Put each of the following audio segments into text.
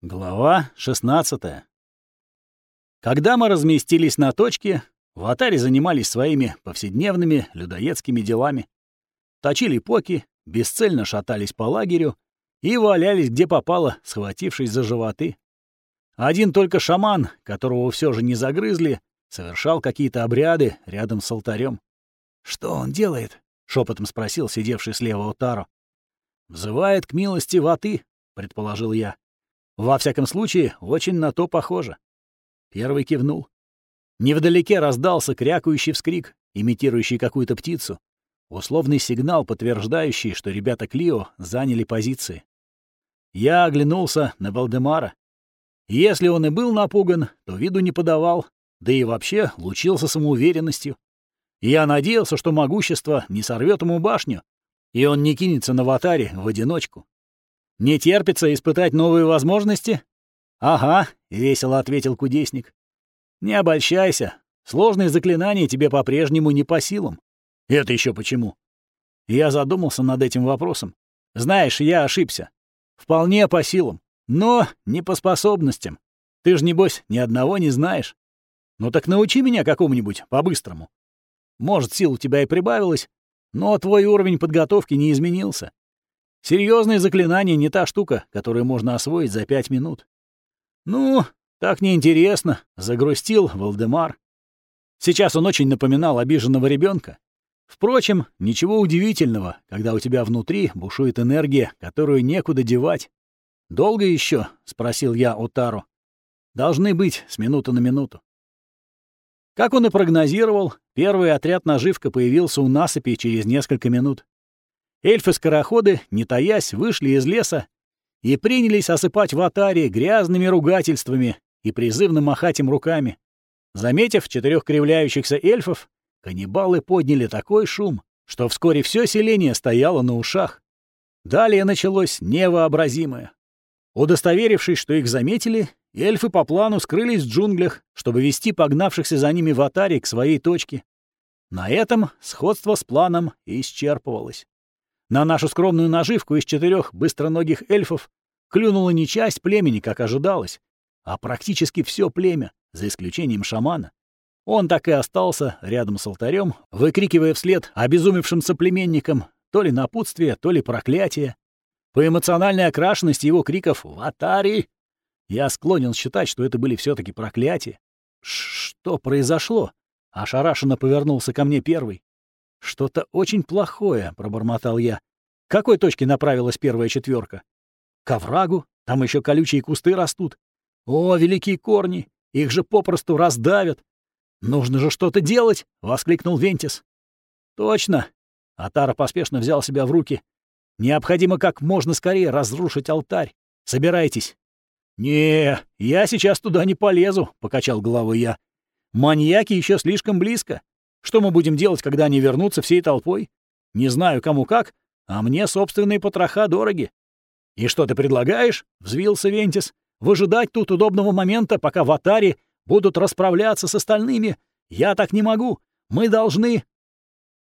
Глава 16 Когда мы разместились на точке, в Атаре занимались своими повседневными людоедскими делами. Точили поки, бесцельно шатались по лагерю и валялись где попало, схватившись за животы. Один только шаман, которого все же не загрызли, совершал какие-то обряды рядом с алтарем. «Что он делает?» — шепотом спросил сидевший слева Отаро. «Взывает к милости ваты», — предположил я. Во всяком случае, очень на то похоже. Первый кивнул. Невдалеке раздался крякающий вскрик, имитирующий какую-то птицу. Условный сигнал, подтверждающий, что ребята Клио заняли позиции. Я оглянулся на Валдемара. Если он и был напуган, то виду не подавал, да и вообще лучился самоуверенностью. Я надеялся, что могущество не сорвет ему башню, и он не кинется на ватаре в одиночку. Не терпится испытать новые возможности? Ага, весело ответил кудесник. Не обольщайся. Сложные заклинания тебе по-прежнему не по силам. Это еще почему? Я задумался над этим вопросом. Знаешь, я ошибся. Вполне по силам, но не по способностям. Ты ж, небось, ни одного не знаешь. Ну так научи меня какому-нибудь по-быстрому. Может, сил у тебя и прибавилось, но твой уровень подготовки не изменился. Серьезные заклинания не та штука, которую можно освоить за пять минут. Ну, так неинтересно, загрустил Валдемар. Сейчас он очень напоминал обиженного ребенка. Впрочем, ничего удивительного, когда у тебя внутри бушует энергия, которую некуда девать. «Долго еще? спросил я у Тару. «Должны быть с минуты на минуту». Как он и прогнозировал, первый отряд наживка появился у насыпи через несколько минут. Эльфы-скороходы, не таясь, вышли из леса и принялись осыпать в атаре грязными ругательствами и призывно махать им руками. Заметив четырех кривляющихся эльфов, каннибалы подняли такой шум, что вскоре все селение стояло на ушах. Далее началось невообразимое. Удостоверившись, что их заметили, эльфы по плану скрылись в джунглях, чтобы вести погнавшихся за ними в атаре к своей точке. На этом сходство с планом исчерпывалось. На нашу скромную наживку из четырех быстроногих эльфов клюнула не часть племени, как ожидалось, а практически все племя, за исключением шамана. Он так и остался рядом с алтарем, выкрикивая вслед обезумевшим соплеменникам то ли напутствие, то ли проклятие. По эмоциональной окрашенности его криков «Ватари!» я склонен считать, что это были все таки проклятия. Что произошло? Ошарашенно повернулся ко мне первый. «Что-то очень плохое», — пробормотал я. «К какой точке направилась первая четверка? «К оврагу? Там еще колючие кусты растут. О, великие корни! Их же попросту раздавят! Нужно же что-то делать!» — воскликнул Вентис. «Точно!» — Атара поспешно взял себя в руки. «Необходимо как можно скорее разрушить алтарь. Собирайтесь». «Не, я сейчас туда не полезу», — покачал головой я. «Маньяки еще слишком близко. Что мы будем делать, когда они вернутся всей толпой? Не знаю, кому как, а мне собственные потроха дороги. «И что ты предлагаешь?» — взвился Вентис. «Выжидать тут удобного момента, пока в Атаре будут расправляться с остальными? Я так не могу. Мы должны...»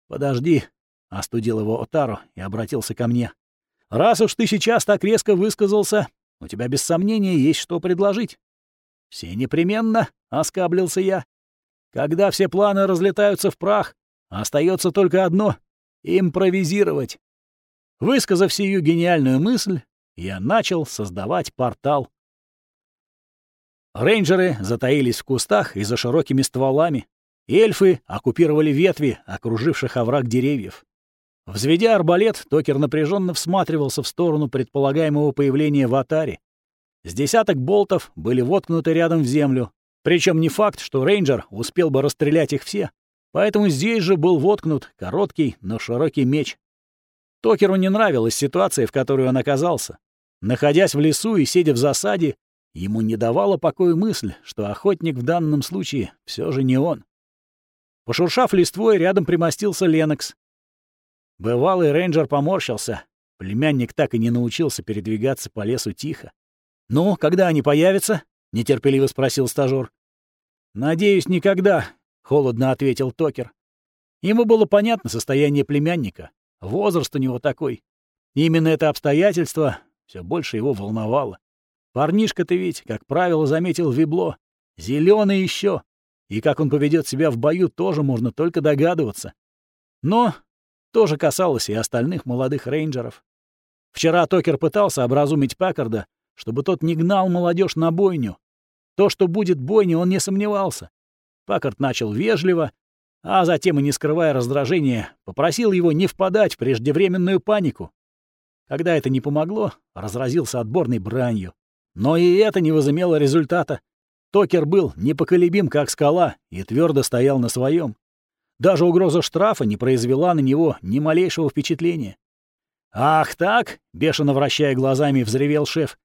«Подожди», — остудил его Отаро и обратился ко мне. «Раз уж ты сейчас так резко высказался, у тебя без сомнения есть что предложить». «Все непременно», — оскаблился я. Когда все планы разлетаются в прах, остается только одно — импровизировать. Высказав сию гениальную мысль, я начал создавать портал. Рейнджеры затаились в кустах и за широкими стволами. Эльфы оккупировали ветви, окруживших овраг деревьев. Взведя арбалет, Токер напряженно всматривался в сторону предполагаемого появления в Атаре. С десяток болтов были воткнуты рядом в землю, причем не факт, что рейнджер успел бы расстрелять их все, поэтому здесь же был воткнут короткий, но широкий меч. Токеру не нравилась ситуация, в которой он оказался. Находясь в лесу и сидя в засаде, ему не давала покоя мысль, что охотник в данном случае все же не он. Пошуршав листвой, рядом примостился Ленокс. Бывалый рейнджер поморщился. Племянник так и не научился передвигаться по лесу тихо. «Ну, когда они появятся?» — нетерпеливо спросил стажёр. «Надеюсь, никогда», — холодно ответил Токер. Ему было понятно состояние племянника. Возраст у него такой. Именно это обстоятельство все больше его волновало. Парнишка ты ведь, как правило, заметил Вибло. зеленый еще. И как он поведет себя в бою, тоже можно только догадываться. Но то же касалось и остальных молодых рейнджеров. Вчера Токер пытался образумить Паккарда, чтобы тот не гнал молодежь на бойню. То, что будет бойня, он не сомневался. Паккард начал вежливо, а затем, и не скрывая раздражения, попросил его не впадать в преждевременную панику. Когда это не помогло, разразился отборной бранью. Но и это не возымело результата. Токер был непоколебим, как скала, и твердо стоял на своем. Даже угроза штрафа не произвела на него ни малейшего впечатления. «Ах так?» — бешено вращая глазами, взревел шеф.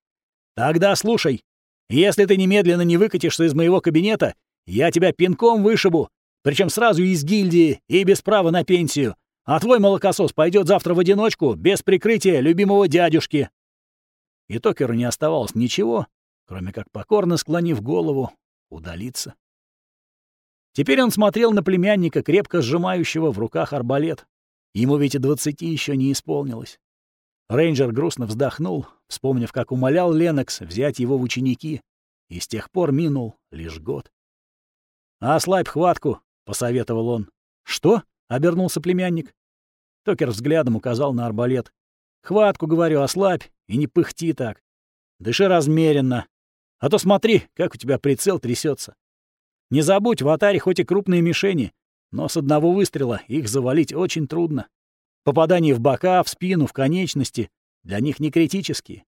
«Тогда слушай. Если ты немедленно не выкатишься из моего кабинета, я тебя пинком вышибу, причем сразу из гильдии и без права на пенсию. А твой молокосос пойдет завтра в одиночку, без прикрытия любимого дядюшки». И Токеру не оставалось ничего, кроме как покорно склонив голову, удалиться. Теперь он смотрел на племянника, крепко сжимающего в руках арбалет. Ему ведь и двадцати еще не исполнилось. Рейнджер грустно вздохнул, вспомнив, как умолял Ленокс взять его в ученики, и с тех пор минул лишь год. «Ослабь хватку», — посоветовал он. «Что?» — обернулся племянник. Токер взглядом указал на арбалет. «Хватку, говорю, ослабь и не пыхти так. Дыши размеренно. А то смотри, как у тебя прицел трясется. Не забудь, в атаре хоть и крупные мишени, но с одного выстрела их завалить очень трудно. Попадания в бока, в спину, в конечности для них не критические.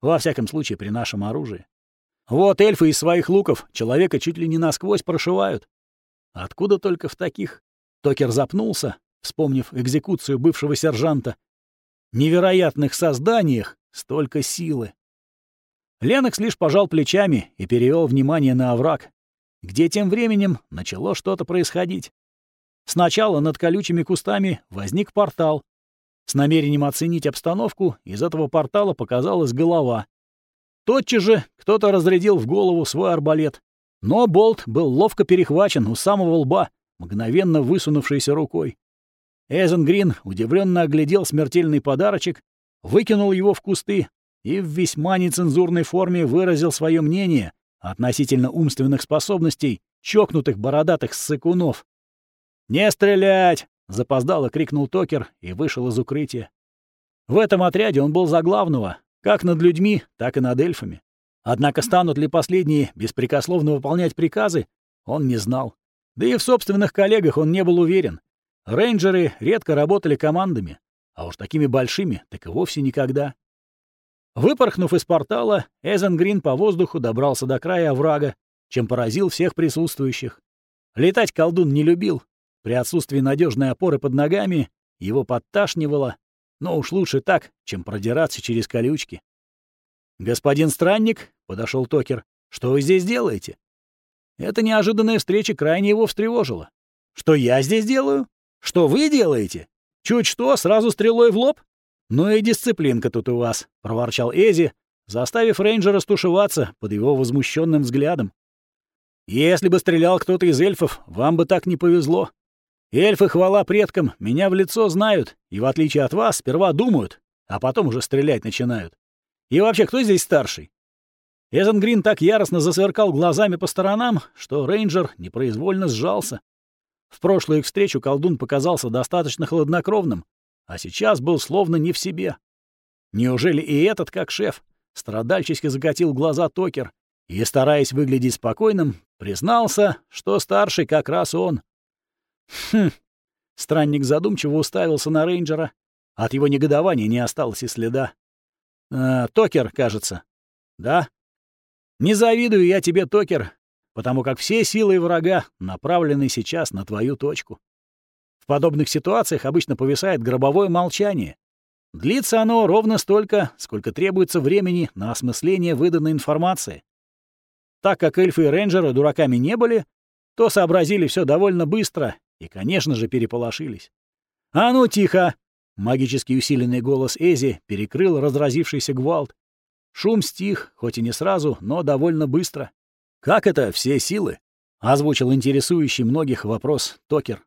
Во всяком случае, при нашем оружии. Вот эльфы из своих луков человека чуть ли не насквозь прошивают. Откуда только в таких? Токер запнулся, вспомнив экзекуцию бывшего сержанта. Невероятных созданиях столько силы. Ленокс лишь пожал плечами и перевел внимание на овраг, где тем временем начало что-то происходить. Сначала над колючими кустами возник портал. С намерением оценить обстановку из этого портала показалась голова. Тотчас же кто-то разрядил в голову свой арбалет. Но болт был ловко перехвачен у самого лба, мгновенно высунувшейся рукой. Эзенгрин удивленно оглядел смертельный подарочек, выкинул его в кусты и в весьма нецензурной форме выразил свое мнение относительно умственных способностей чокнутых бородатых ссыкунов. «Не стрелять!» — запоздало крикнул Токер и вышел из укрытия. В этом отряде он был за главного, как над людьми, так и над эльфами. Однако станут ли последние беспрекословно выполнять приказы, он не знал. Да и в собственных коллегах он не был уверен. Рейнджеры редко работали командами, а уж такими большими так и вовсе никогда. Выпорхнув из портала, Эзенгрин по воздуху добрался до края оврага, чем поразил всех присутствующих. Летать колдун не любил, при отсутствии надежной опоры под ногами его подташнивало, но уж лучше так, чем продираться через колючки. «Господин странник», — подошел Токер, — «что вы здесь делаете?» Эта неожиданная встреча крайне его встревожила. «Что я здесь делаю? Что вы делаете? Чуть что, сразу стрелой в лоб? Ну и дисциплинка тут у вас», — проворчал Эзи, заставив рейнджера стушеваться под его возмущенным взглядом. «Если бы стрелял кто-то из эльфов, вам бы так не повезло. Эльфы, хвала предкам, меня в лицо знают, и, в отличие от вас, сперва думают, а потом уже стрелять начинают. И вообще, кто здесь старший? Эзенгрин так яростно засверкал глазами по сторонам, что рейнджер непроизвольно сжался. В прошлую их встречу колдун показался достаточно хладнокровным, а сейчас был словно не в себе. Неужели и этот, как шеф, страдальчески закатил глаза Токер и, стараясь выглядеть спокойным, признался, что старший как раз он. Хм. Странник задумчиво уставился на рейнджера. От его негодования не осталось и следа. Э, Токер, кажется. Да? Не завидую я тебе, Токер, потому как все силы врага направлены сейчас на твою точку. В подобных ситуациях обычно повисает гробовое молчание. Длится оно ровно столько, сколько требуется времени на осмысление выданной информации. Так как эльфы и рейнджеры дураками не были, то сообразили все довольно быстро и, конечно же, переполошились. «А ну, тихо!» Магически усиленный голос Эзи перекрыл разразившийся гвалт. Шум стих, хоть и не сразу, но довольно быстро. «Как это все силы?» — озвучил интересующий многих вопрос Токер.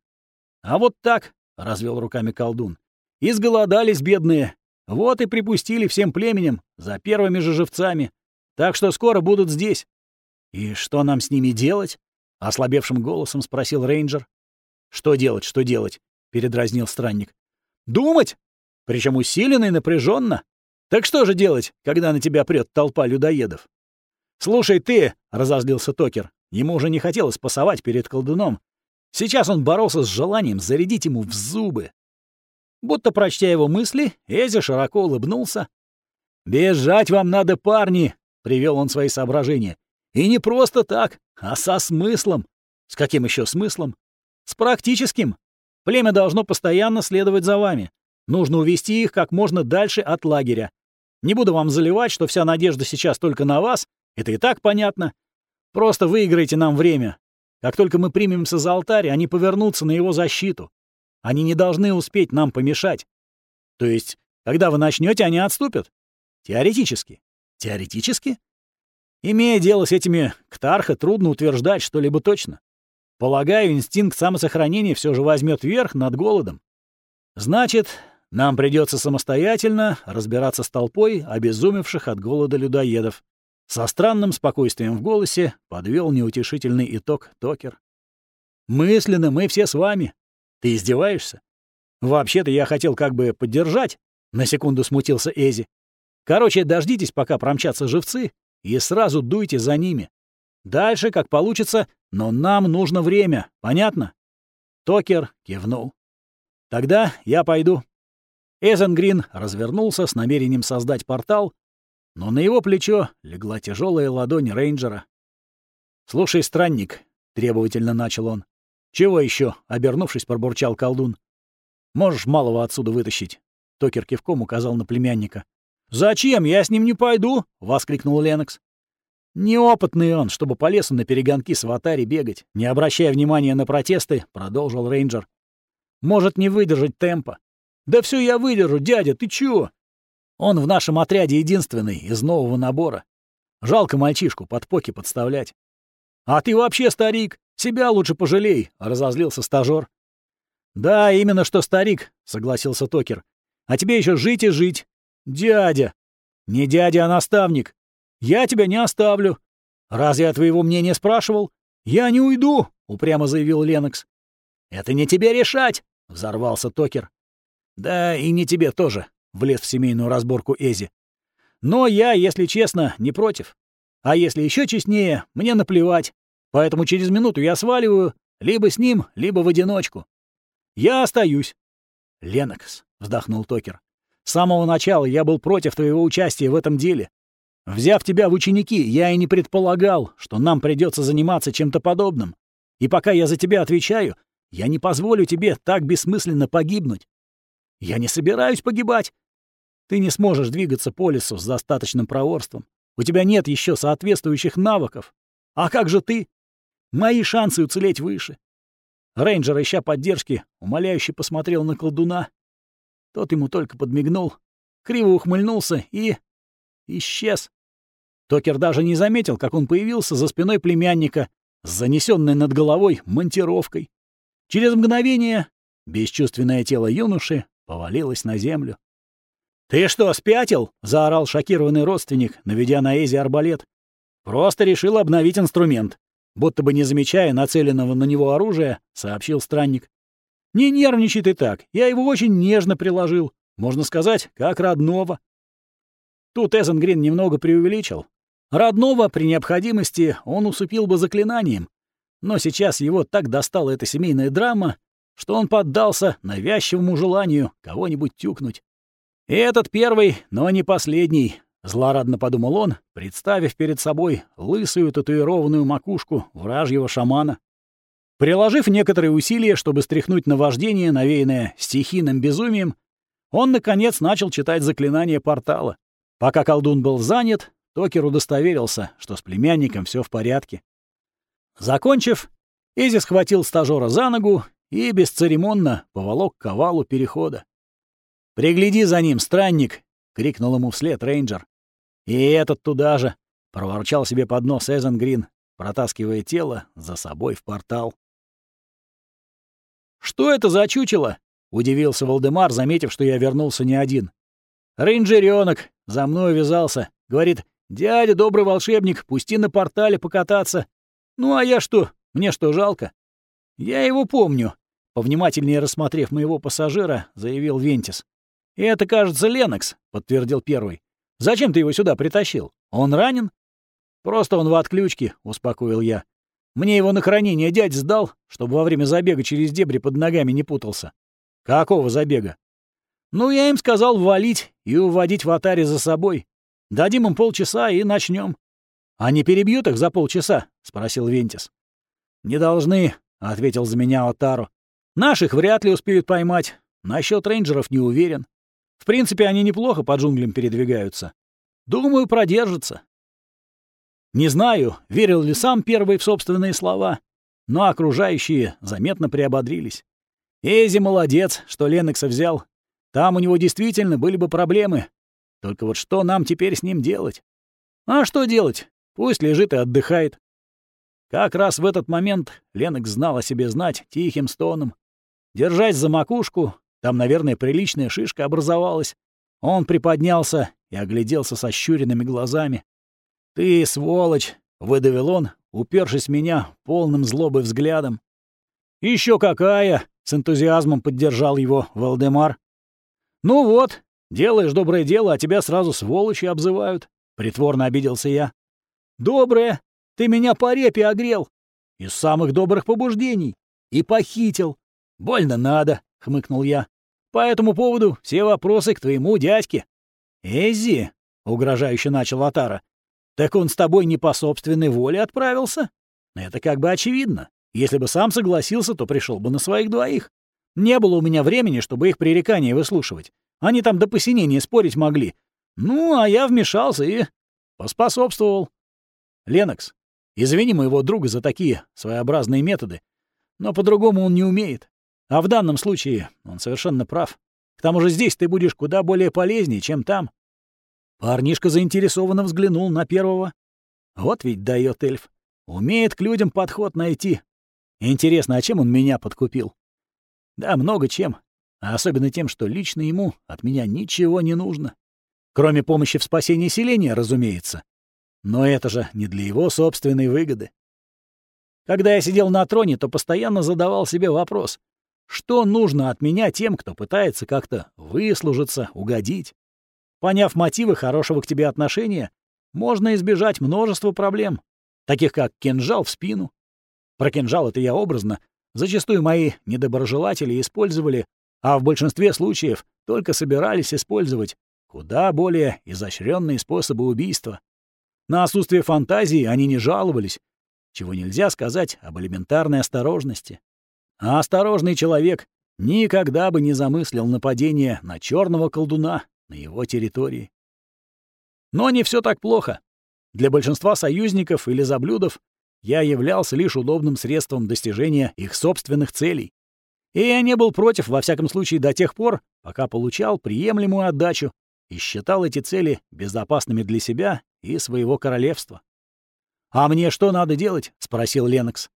«А вот так», — развел руками колдун. «Изголодались бедные. Вот и припустили всем племенем за первыми же живцами. так что скоро будут здесь». «И что нам с ними делать?» — ослабевшим голосом спросил рейнджер. «Что делать, что делать?» — передразнил странник. «Думать! Причем усиленно и напряженно. Так что же делать, когда на тебя прет толпа людоедов?» «Слушай ты!» — разозлился Токер. Ему уже не хотелось пасовать перед колдуном. Сейчас он боролся с желанием зарядить ему в зубы. Будто прочтя его мысли, Эзи широко улыбнулся. «Бежать вам надо, парни!» — привел он свои соображения. «И не просто так, а со смыслом. С каким еще смыслом? С практическим. Племя должно постоянно следовать за вами. Нужно увести их как можно дальше от лагеря. Не буду вам заливать, что вся надежда сейчас только на вас. Это и так понятно. Просто выиграйте нам время. Как только мы примемся за алтарь, они повернутся на его защиту. Они не должны успеть нам помешать. То есть, когда вы начнете, они отступят? Теоретически. Теоретически? Имея дело с этими ктарха, трудно утверждать что-либо точно. Полагаю, инстинкт самосохранения все же возьмет верх над голодом. Значит, нам придется самостоятельно разбираться с толпой обезумевших от голода людоедов. Со странным спокойствием в голосе подвел неутешительный итог Токер. «Мысленно мы все с вами. Ты издеваешься? Вообще-то я хотел как бы поддержать», — на секунду смутился Эзи. «Короче, дождитесь, пока промчатся живцы, и сразу дуйте за ними. Дальше, как получится, но нам нужно время, понятно?» Токер кивнул. «Тогда я пойду». Эзенгрин развернулся с намерением создать портал, но на его плечо легла тяжелая ладонь рейнджера. «Слушай, странник», — требовательно начал он. «Чего еще? обернувшись, пробурчал колдун. «Можешь малого отсюда вытащить?» Токер кивком указал на племянника. «Зачем? Я с ним не пойду!» — воскликнул Ленокс. «Неопытный он, чтобы по лесу на перегонки с ватари бегать, не обращая внимания на протесты», — продолжил рейнджер. «Может не выдержать темпа». «Да все я выдержу, дядя, ты чего?» Он в нашем отряде единственный из нового набора. Жалко мальчишку под поки подставлять. «А ты вообще старик! Себя лучше пожалей!» — разозлился стажёр. «Да, именно что старик», — согласился Токер. «А тебе еще жить и жить. Дядя!» «Не дядя, а наставник. Я тебя не оставлю. Разве я твоего мнения спрашивал? Я не уйду!» — упрямо заявил Ленокс. «Это не тебе решать!» — взорвался Токер. «Да и не тебе тоже», влез в семейную разборку Эзи. Но я, если честно, не против. А если еще честнее, мне наплевать. Поэтому через минуту я сваливаю либо с ним, либо в одиночку. Я остаюсь. Ленокс, вздохнул Токер. С самого начала я был против твоего участия в этом деле. Взяв тебя в ученики, я и не предполагал, что нам придется заниматься чем-то подобным. И пока я за тебя отвечаю, я не позволю тебе так бессмысленно погибнуть. Я не собираюсь погибать. Ты не сможешь двигаться по лесу с достаточным проворством. У тебя нет еще соответствующих навыков. А как же ты? Мои шансы уцелеть выше. Рейнджер, ища поддержки, умоляюще посмотрел на колдуна. Тот ему только подмигнул, криво ухмыльнулся и... исчез. Токер даже не заметил, как он появился за спиной племянника с занесенной над головой монтировкой. Через мгновение бесчувственное тело юноши повалилось на землю. «Ты что, спятил?» — заорал шокированный родственник, наведя на Эзи арбалет. «Просто решил обновить инструмент», — будто бы не замечая нацеленного на него оружия, сообщил странник. «Не нервничай ты так, я его очень нежно приложил, можно сказать, как родного». Тут Эзенгрин немного преувеличил. Родного при необходимости он усыпил бы заклинанием, но сейчас его так достала эта семейная драма, что он поддался навязчивому желанию кого-нибудь тюкнуть. И этот первый, но не последний, злорадно подумал он, представив перед собой лысую татуированную макушку вражьего шамана. Приложив некоторые усилия, чтобы стряхнуть наваждение, навеянное стихийным безумием, он, наконец, начал читать заклинание портала. Пока колдун был занят, Токер удостоверился, что с племянником все в порядке. Закончив, Изи схватил стажера за ногу и бесцеремонно поволок к овалу перехода. «Пригляди за ним, странник!» — крикнул ему вслед рейнджер. «И этот туда же!» — проворчал себе под нос Эзен протаскивая тело за собой в портал. «Что это за чучело?» — удивился Валдемар, заметив, что я вернулся не один. «Рейнджерёнок за мной вязался. Говорит, Дядя, добрый волшебник, пусти на портале покататься. Ну а я что? Мне что, жалко? Я его помню, повнимательнее рассмотрев моего пассажира, заявил Вентис. «Это, кажется, Ленокс», — подтвердил первый. «Зачем ты его сюда притащил? Он ранен?» «Просто он в отключке», — успокоил я. «Мне его на хранение дядь сдал, чтобы во время забега через дебри под ногами не путался». «Какого забега?» «Ну, я им сказал валить и уводить в атаре за собой. Дадим им полчаса и начнем. «Они перебьют их за полчаса?» — спросил Вентис. «Не должны», — ответил за меня Отару. «Наших вряд ли успеют поймать. Насчет рейнджеров не уверен. В принципе, они неплохо по джунглям передвигаются. Думаю, продержатся». Не знаю, верил ли сам первый в собственные слова, но окружающие заметно приободрились. Эзи молодец, что Ленокса взял. Там у него действительно были бы проблемы, только вот что нам теперь с ним делать? А что делать? Пусть лежит и отдыхает. Как раз в этот момент Ленок знал о себе знать тихим стоном. Держась за макушку, там, наверное, приличная шишка образовалась, он приподнялся и огляделся со щуренными глазами. «Ты, сволочь!» — выдавил он, упершись меня полным злобы взглядом. Еще какая!» — с энтузиазмом поддержал его Валдемар. «Ну вот, Делаешь доброе дело, а тебя сразу сволочи обзывают. Притворно обиделся я. Доброе? Ты меня по репе огрел. Из самых добрых побуждений. И похитил. Больно надо, хмыкнул я. По этому поводу все вопросы к твоему дядьке. Эзи, угрожающе начал Атара. Так он с тобой не по собственной воле отправился? Это как бы очевидно. Если бы сам согласился, то пришел бы на своих двоих. Не было у меня времени, чтобы их пререкания выслушивать. Они там до посинения спорить могли. Ну, а я вмешался и поспособствовал. Ленокс, извини моего друга за такие своеобразные методы, но по-другому он не умеет. А в данном случае он совершенно прав. К тому же здесь ты будешь куда более полезнее, чем там. Парнишка заинтересованно взглянул на первого. Вот ведь дает эльф. Умеет к людям подход найти. Интересно, а чем он меня подкупил? Да, много чем а особенно тем, что лично ему от меня ничего не нужно. Кроме помощи в спасении селения, разумеется. Но это же не для его собственной выгоды. Когда я сидел на троне, то постоянно задавал себе вопрос, что нужно от меня тем, кто пытается как-то выслужиться, угодить. Поняв мотивы хорошего к тебе отношения, можно избежать множества проблем, таких как кинжал в спину. Про кинжал это я образно. Зачастую мои недоброжелатели использовали а в большинстве случаев только собирались использовать куда более изощренные способы убийства. На отсутствие фантазии они не жаловались, чего нельзя сказать об элементарной осторожности. А осторожный человек никогда бы не замыслил нападение на черного колдуна на его территории. Но не все так плохо. Для большинства союзников или заблюдов я являлся лишь удобным средством достижения их собственных целей. И я не был против, во всяком случае, до тех пор, пока получал приемлемую отдачу и считал эти цели безопасными для себя и своего королевства. «А мне что надо делать?» — спросил Ленокс.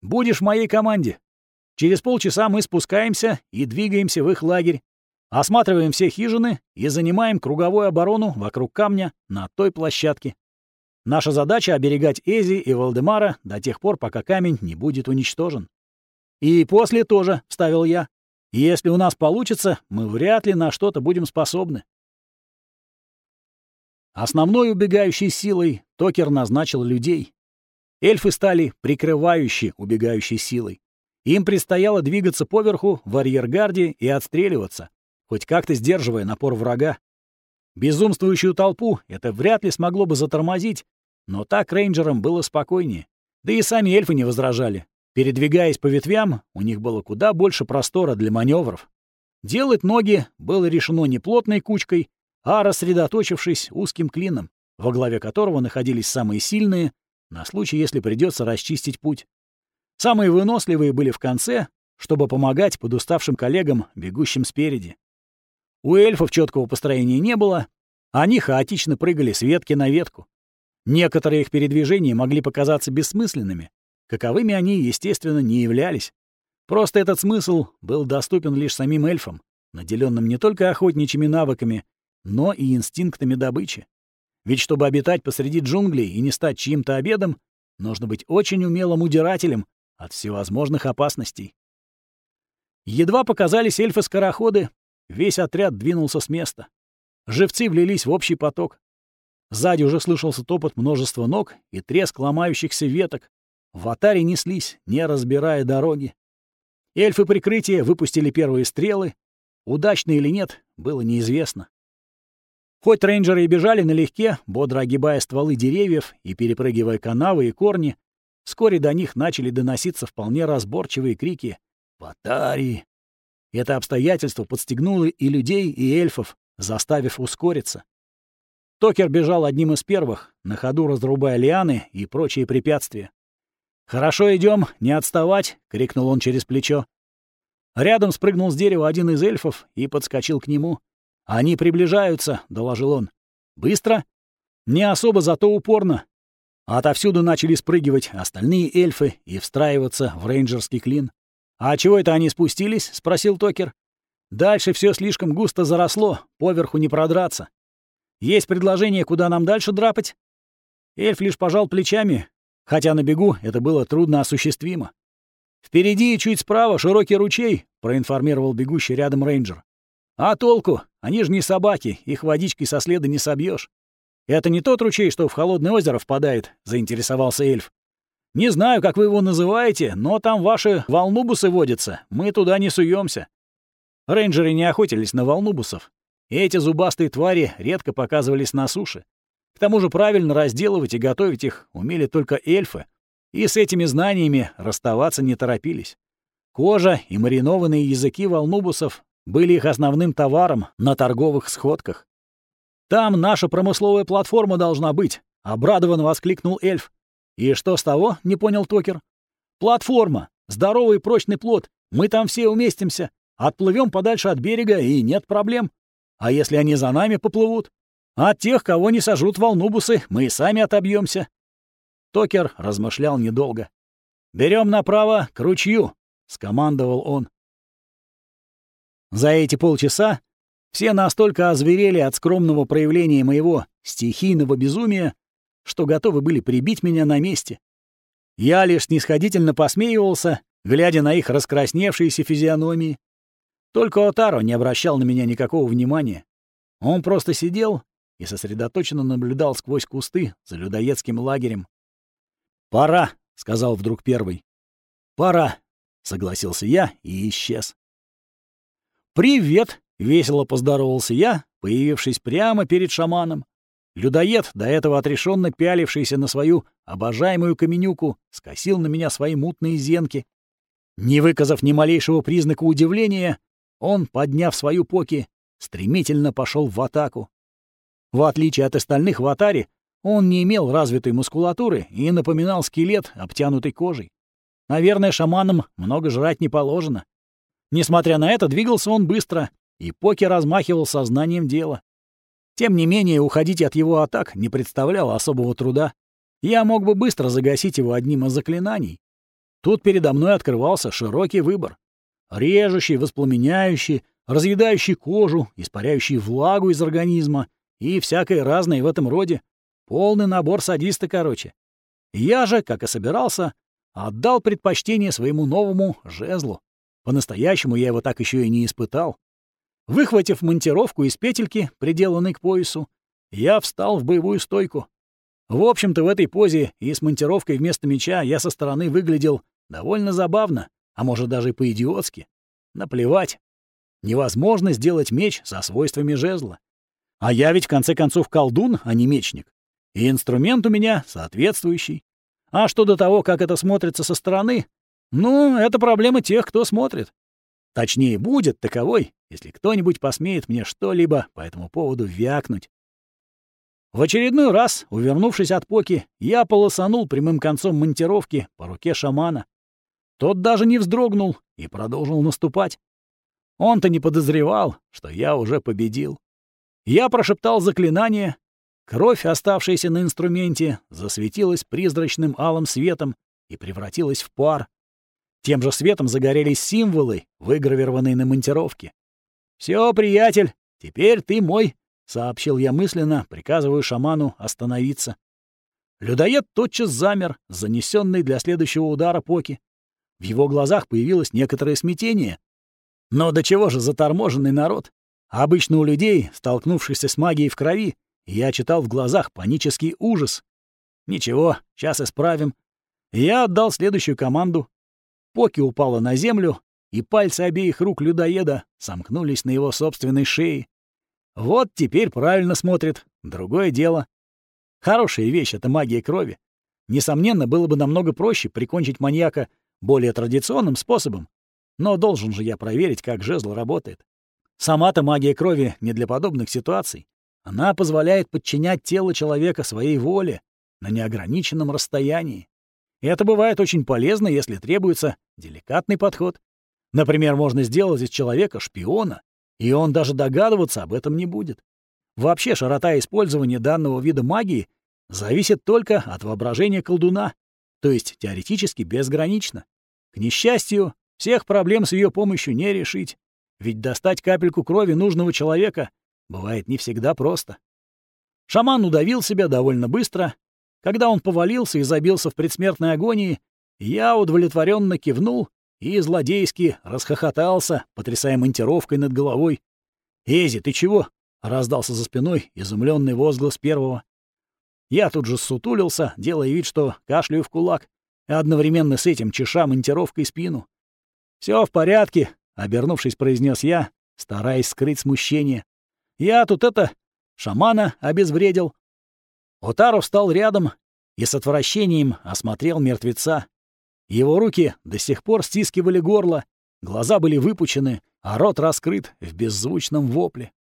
«Будешь в моей команде. Через полчаса мы спускаемся и двигаемся в их лагерь, осматриваем все хижины и занимаем круговую оборону вокруг камня на той площадке. Наша задача — оберегать Эзи и Валдемара до тех пор, пока камень не будет уничтожен. И после тоже, — вставил я. Если у нас получится, мы вряд ли на что-то будем способны. Основной убегающей силой Токер назначил людей. Эльфы стали прикрывающей убегающей силой. Им предстояло двигаться поверху в арьергарде и отстреливаться, хоть как-то сдерживая напор врага. Безумствующую толпу это вряд ли смогло бы затормозить, но так рейнджерам было спокойнее. Да и сами эльфы не возражали. Передвигаясь по ветвям, у них было куда больше простора для маневров. Делать ноги было решено не плотной кучкой, а рассредоточившись узким клином, во главе которого находились самые сильные, на случай, если придется расчистить путь. Самые выносливые были в конце, чтобы помогать подуставшим коллегам, бегущим спереди. У эльфов четкого построения не было, они хаотично прыгали с ветки на ветку. Некоторые их передвижения могли показаться бессмысленными, Каковыми они, естественно, не являлись. Просто этот смысл был доступен лишь самим эльфам, наделенным не только охотничьими навыками, но и инстинктами добычи. Ведь чтобы обитать посреди джунглей и не стать чьим-то обедом, нужно быть очень умелым удирателем от всевозможных опасностей. Едва показались эльфы-скороходы, весь отряд двинулся с места. Живцы влились в общий поток. Сзади уже слышался топот множества ног и треск ломающихся веток. В атаре неслись, не разбирая дороги. Эльфы прикрытия выпустили первые стрелы. Удачно или нет, было неизвестно. Хоть рейнджеры и бежали налегке, бодро огибая стволы деревьев и перепрыгивая канавы и корни, вскоре до них начали доноситься вполне разборчивые крики «Ватари!». Это обстоятельство подстегнуло и людей, и эльфов, заставив ускориться. Токер бежал одним из первых, на ходу разрубая лианы и прочие препятствия. «Хорошо идем, не отставать!» — крикнул он через плечо. Рядом спрыгнул с дерева один из эльфов и подскочил к нему. «Они приближаются», — доложил он. «Быстро?» «Не особо, зато упорно». Отовсюду начали спрыгивать остальные эльфы и встраиваться в рейнджерский клин. «А чего это они спустились?» — спросил Токер. «Дальше все слишком густо заросло, поверху не продраться». Есть предложение, куда нам дальше драпать?» Эльф лишь пожал плечами, хотя на бегу это было трудно осуществимо. «Впереди и чуть справа широкий ручей», — проинформировал бегущий рядом рейнджер. «А толку? Они же не собаки, их водичкой со следа не собьешь. «Это не тот ручей, что в холодное озеро впадает», — заинтересовался эльф. «Не знаю, как вы его называете, но там ваши волнубусы водятся, мы туда не суемся. Рейнджеры не охотились на волнубусов, эти зубастые твари редко показывались на суше. К тому же правильно разделывать и готовить их умели только эльфы, и с этими знаниями расставаться не торопились. Кожа и маринованные языки волнубусов были их основным товаром на торговых сходках. «Там наша промысловая платформа должна быть», — обрадованно воскликнул эльф. «И что с того?» — не понял Токер. «Платформа! Здоровый прочный плод! Мы там все уместимся! Отплывем подальше от берега, и нет проблем!» А если они за нами поплывут? От тех, кого не сожрут волнубусы, мы и сами отобьемся. Токер размышлял недолго. Берем направо к ручью», — скомандовал он. За эти полчаса все настолько озверели от скромного проявления моего стихийного безумия, что готовы были прибить меня на месте. Я лишь снисходительно посмеивался, глядя на их раскрасневшиеся физиономии, только Отаро не обращал на меня никакого внимания. Он просто сидел и сосредоточенно наблюдал сквозь кусты за людоедским лагерем. «Пора», — сказал вдруг первый. «Пора», — согласился я и исчез. «Привет!» — весело поздоровался я, появившись прямо перед шаманом. Людоед, до этого отрешенно пялившийся на свою обожаемую каменюку, скосил на меня свои мутные зенки. Не выказав ни малейшего признака удивления, он, подняв свою поки, стремительно пошел в атаку. В отличие от остальных в атаре, он не имел развитой мускулатуры и напоминал скелет, обтянутый кожей. Наверное, шаманам много жрать не положено. Несмотря на это, двигался он быстро, и Поки размахивал сознанием дела. Тем не менее, уходить от его атак не представляло особого труда. Я мог бы быстро загасить его одним из заклинаний. Тут передо мной открывался широкий выбор режущий, воспламеняющий, разъедающий кожу, испаряющий влагу из организма и всякое разное в этом роде. Полный набор садиста, короче. Я же, как и собирался, отдал предпочтение своему новому жезлу. По-настоящему я его так еще и не испытал. Выхватив монтировку из петельки, приделанной к поясу, я встал в боевую стойку. В общем-то, в этой позе и с монтировкой вместо меча я со стороны выглядел довольно забавно а может даже по-идиотски. Наплевать. Невозможно сделать меч со свойствами жезла. А я ведь в конце концов колдун, а не мечник. И инструмент у меня соответствующий. А что до того, как это смотрится со стороны, ну, это проблема тех, кто смотрит. Точнее, будет таковой, если кто-нибудь посмеет мне что-либо по этому поводу вякнуть. В очередной раз, увернувшись от поки, я полосанул прямым концом монтировки по руке шамана. Тот даже не вздрогнул и продолжил наступать. Он-то не подозревал, что я уже победил. Я прошептал заклинание. Кровь, оставшаяся на инструменте, засветилась призрачным алым светом и превратилась в пар. Тем же светом загорелись символы, выгравированные на монтировке. «Все, приятель, теперь ты мой сообщил я мысленно, приказываю шаману остановиться. Людоед тотчас замер, занесенный для следующего удара Поки. В его глазах появилось некоторое смятение. Но до чего же заторможенный народ? Обычно у людей, столкнувшихся с магией в крови, я читал в глазах панический ужас. Ничего, сейчас исправим. Я отдал следующую команду. Поки упала на землю, и пальцы обеих рук людоеда сомкнулись на его собственной шее. Вот теперь правильно смотрит. Другое дело. Хорошая вещь — это магия крови. Несомненно, было бы намного проще прикончить маньяка более традиционным способом. Но должен же я проверить, как жезл работает. Сама-то магия крови не для подобных ситуаций. Она позволяет подчинять тело человека своей воле на неограниченном расстоянии. И это бывает очень полезно, если требуется деликатный подход. Например, можно сделать из человека шпиона, и он даже догадываться об этом не будет. Вообще, широта использования данного вида магии зависит только от воображения колдуна, то есть теоретически безгранично. К несчастью, всех проблем с ее помощью не решить, ведь достать капельку крови нужного человека бывает не всегда просто. Шаман удавил себя довольно быстро. Когда он повалился и забился в предсмертной агонии, я удовлетворенно кивнул и злодейски расхохотался, потрясая монтировкой над головой. «Эзи, ты чего?» — раздался за спиной изумленный возглас первого. Я тут же сутулился, делая вид, что кашляю в кулак, и одновременно с этим чеша монтировкой спину. Все в порядке», — обернувшись, произнес я, стараясь скрыть смущение. «Я тут это... шамана обезвредил». Отару встал рядом и с отвращением осмотрел мертвеца. Его руки до сих пор стискивали горло, глаза были выпучены, а рот раскрыт в беззвучном вопле.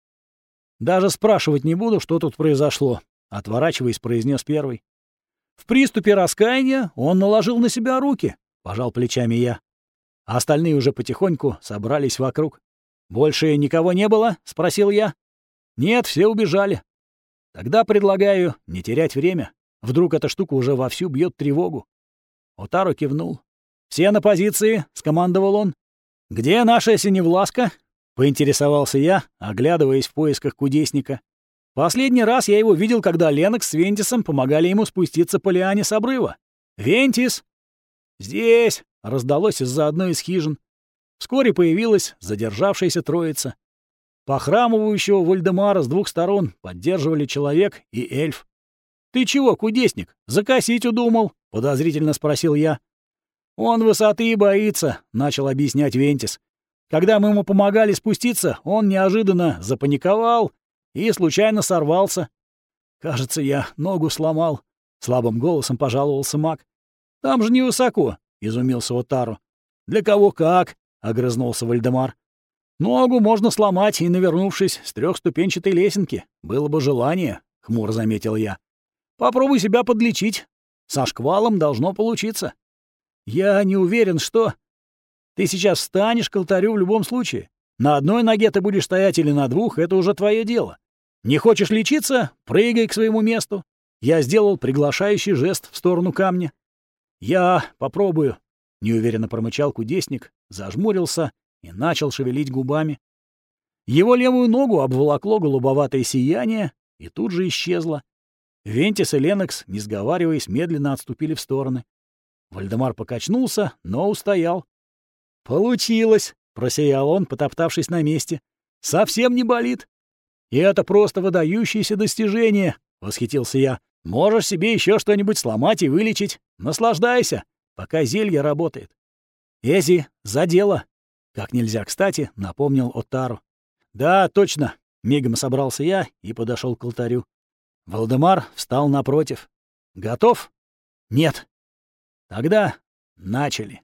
«Даже спрашивать не буду, что тут произошло», — отворачиваясь, произнес первый. «В приступе раскаяния он наложил на себя руки», — пожал плечами я. А остальные уже потихоньку собрались вокруг. «Больше никого не было?» — спросил я. «Нет, все убежали». «Тогда предлагаю не терять время. Вдруг эта штука уже вовсю бьет тревогу. Отару кивнул. «Все на позиции», — скомандовал он. «Где наша синевласка?» — поинтересовался я, оглядываясь в поисках кудесника. Последний раз я его видел, когда Ленокс с Вентисом помогали ему спуститься по лиане с обрыва. «Вентис!» «Здесь!» — раздалось из-за одной из хижин. Вскоре появилась задержавшаяся троица. Похрамывающего Вальдемара с двух сторон поддерживали человек и эльф. «Ты чего, кудесник, закосить удумал?» — подозрительно спросил я. «Он высоты боится», — начал объяснять Вентис. «Когда мы ему помогали спуститься, он неожиданно запаниковал и случайно сорвался. Кажется, я ногу сломал», — слабым голосом пожаловался маг. «Там же невысоко», — изумился Отару. «Для кого как?» — огрызнулся Вальдемар. «Ногу можно сломать и навернувшись с трехступенчатой лесенки. Было бы желание», — хмуро заметил я. Попробуй себя подлечить. Со шквалом должно получиться. Я не уверен, что... Ты сейчас встанешь к алтарю в любом случае. На одной ноге ты будешь стоять или на двух, это уже твое дело. Не хочешь лечиться? Прыгай к своему месту. Я сделал приглашающий жест в сторону камня. Я попробую, — неуверенно промычал кудесник, зажмурился и начал шевелить губами. Его левую ногу обволокло голубоватое сияние и тут же исчезло. Вентис и Ленокс, не сговариваясь, медленно отступили в стороны. Вальдемар покачнулся, но устоял. «Получилось!» — просиял он, потоптавшись на месте. «Совсем не болит!» «И это просто выдающееся достижение!» — восхитился я. «Можешь себе еще что-нибудь сломать и вылечить. Наслаждайся, пока зелье работает». «Эзи, за дело!» — как нельзя кстати напомнил Оттару. «Да, точно!» — мигом собрался я и подошел к алтарю. Валдемар встал напротив. «Готов?» «Нет». «Тогда начали».